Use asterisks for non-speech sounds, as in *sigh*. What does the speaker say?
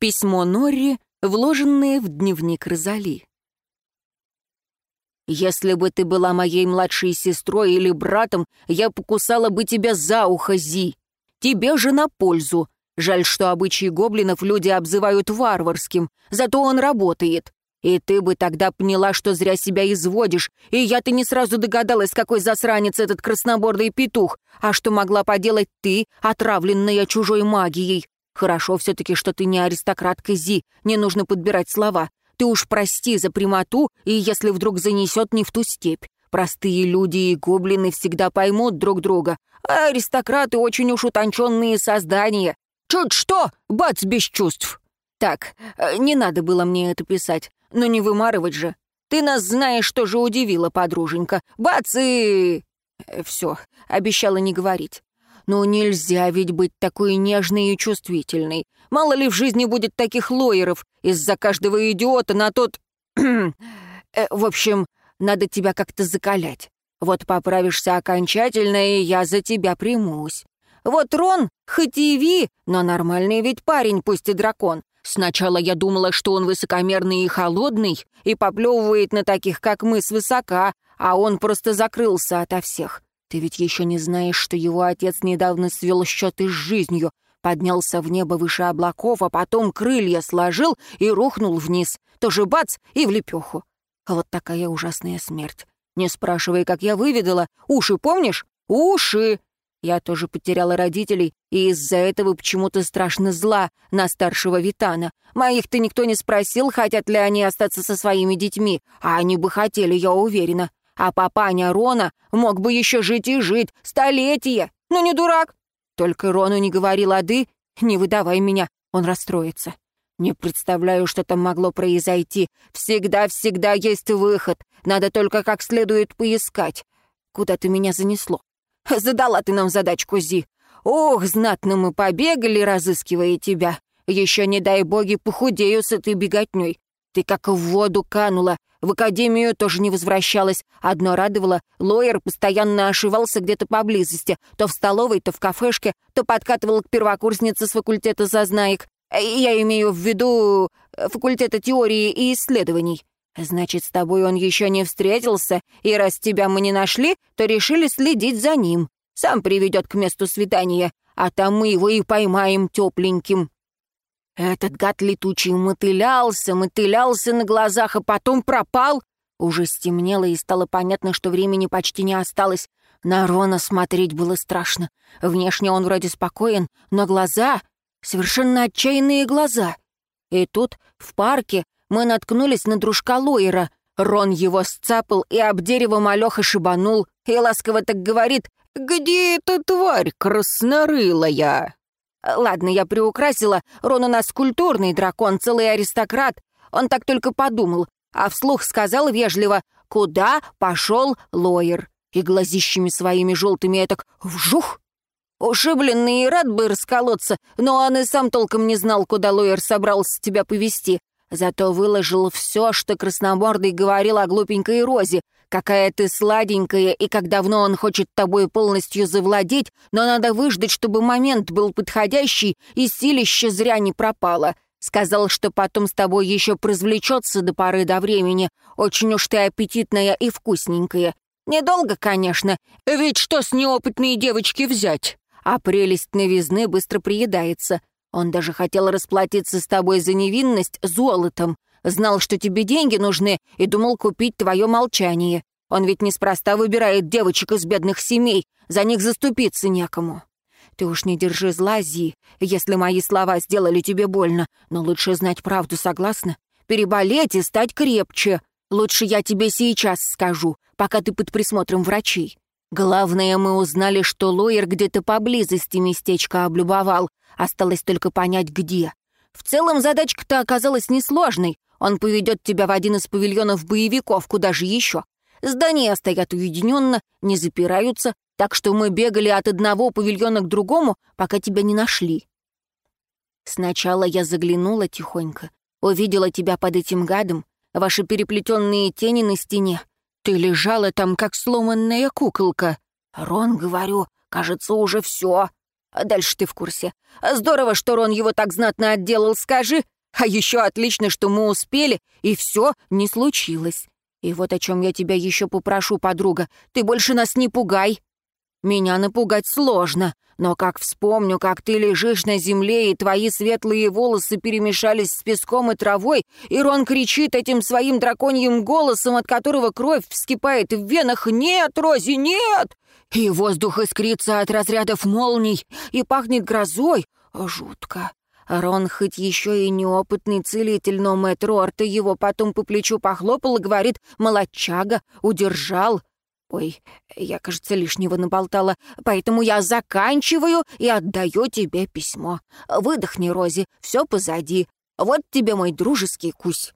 Письмо Норри, вложенное в дневник Розали. «Если бы ты была моей младшей сестрой или братом, я покусала бы тебя за ухо, Зи. Тебе же на пользу. Жаль, что обычаи гоблинов люди обзывают варварским, зато он работает. И ты бы тогда поняла, что зря себя изводишь, и я-то не сразу догадалась, какой засранец этот краснобордый петух, а что могла поделать ты, отравленная чужой магией. Хорошо все-таки, что ты не аристократка Зи, не нужно подбирать слова. Ты уж прости за прямоту, и если вдруг занесет не в ту степь. Простые люди и гоблины всегда поймут друг друга, а аристократы очень уж утонченные создания. Чуть что, бац без чувств. Так, э, не надо было мне это писать. Но не вымарывать же. Ты нас знаешь, что же удивила, подруженька. Бац и... Э, Все, обещала не говорить. Ну нельзя ведь быть такой нежной и чувствительной. Мало ли в жизни будет таких лоеров. Из-за каждого идиота на тот... *clears throat* Э, в общем, надо тебя как-то закалять. Вот поправишься окончательно, и я за тебя примусь. Вот Рон, хоть и Ви, но нормальный ведь парень, пусть и дракон. Сначала я думала, что он высокомерный и холодный, и поплевывает на таких, как мы, свысока, а он просто закрылся ото всех. Ты ведь еще не знаешь, что его отец недавно свел счеты с жизнью, поднялся в небо выше облаков, а потом крылья сложил и рухнул вниз. Тоже бац и в лепеху. Вот такая ужасная смерть. Не спрашивай, как я выведала. Уши помнишь? Уши! Я тоже потеряла родителей, и из-за этого почему-то страшно зла на старшего Витана. Моих-то никто не спросил, хотят ли они остаться со своими детьми, а они бы хотели, я уверена. А папаня Рона мог бы еще жить и жить, столетия. Ну не дурак. Только Рону не говори лады, не выдавай меня, он расстроится. Не представляю, что там могло произойти. Всегда-всегда есть выход. Надо только как следует поискать. Куда ты меня занесло? Задала ты нам задачку, Зи. Ох, знатно мы побегали, разыскивая тебя. Еще, не дай боги, похудею с этой беготней. Ты как в воду канула. В академию тоже не возвращалась. Одно радовало, Лоер постоянно ошивался где-то поблизости. То в столовой, то в кафешке, то подкатывал к первокурснице с факультета зазнаек. Я имею в виду э, факультета теории и исследований. Значит, с тобой он еще не встретился, и раз тебя мы не нашли, то решили следить за ним. Сам приведет к месту свидания, а там мы его и поймаем тепленьким. Этот гад летучий мотылялся, мотылялся на глазах, а потом пропал. Уже стемнело, и стало понятно, что времени почти не осталось. На Рона смотреть было страшно. Внешне он вроде спокоен, но глаза... Совершенно отчаянные глаза. И тут, в парке, мы наткнулись на дружка Лоера. Рон его сцапал и об дерево малёха шибанул, и ласково так говорит «Где эта тварь краснорылая?» Ладно, я приукрасила, Рон у нас культурный дракон, целый аристократ. Он так только подумал, а вслух сказал вежливо «Куда пошел Лоер?» И глазищами своими желтыми этак «Вжух!» Ушибленный и рад бы расколоться, но он и сам толком не знал, куда Лоер собрался тебя повести. Зато выложил все, что Красномордый говорил о глупенькой Розе. Какая ты сладенькая, и как давно он хочет тобой полностью завладеть, но надо выждать, чтобы момент был подходящий, и силище зря не пропало. Сказал, что потом с тобой еще прозвлечется до поры до времени. Очень уж ты аппетитная и вкусненькая. Недолго, конечно, ведь что с неопытной девочки взять? А прелесть новизны быстро приедается. Он даже хотел расплатиться с тобой за невинность золотом. Знал, что тебе деньги нужны, и думал купить твое молчание. Он ведь неспроста выбирает девочек из бедных семей, за них заступиться некому. Ты уж не держи зла, Зи, если мои слова сделали тебе больно, но лучше знать правду, согласна? Переболеть и стать крепче. Лучше я тебе сейчас скажу, пока ты под присмотром врачей. Главное, мы узнали, что Лоер где-то поблизости местечко облюбовал. Осталось только понять, где. В целом задачка-то оказалась несложной. Он поведет тебя в один из павильонов боевиков, куда же еще. Здания стоят уединенно, не запираются, так что мы бегали от одного павильона к другому, пока тебя не нашли. Сначала я заглянула тихонько, увидела тебя под этим гадом, ваши переплетенные тени на стене, ты лежала там, как сломанная куколка. Рон, говорю, кажется, уже все. Дальше ты в курсе. Здорово, что Рон его так знатно отделал, скажи. А еще отлично, что мы успели, и все не случилось. И вот о чем я тебя еще попрошу, подруга. Ты больше нас не пугай. Меня напугать сложно, но как вспомню, как ты лежишь на земле, и твои светлые волосы перемешались с песком и травой, и Рон кричит этим своим драконьим голосом, от которого кровь вскипает в венах «Нет, Рози, нет!» И воздух искрится от разрядов молний, и пахнет грозой. Жутко. Рон хоть еще и неопытный целитель, но мэтт Рорта его потом по плечу похлопал и говорит «Молодчага, удержал». Ой, я, кажется, лишнего наболтала, поэтому я заканчиваю и отдаю тебе письмо. Выдохни, Рози, все позади. Вот тебе мой дружеский кусь.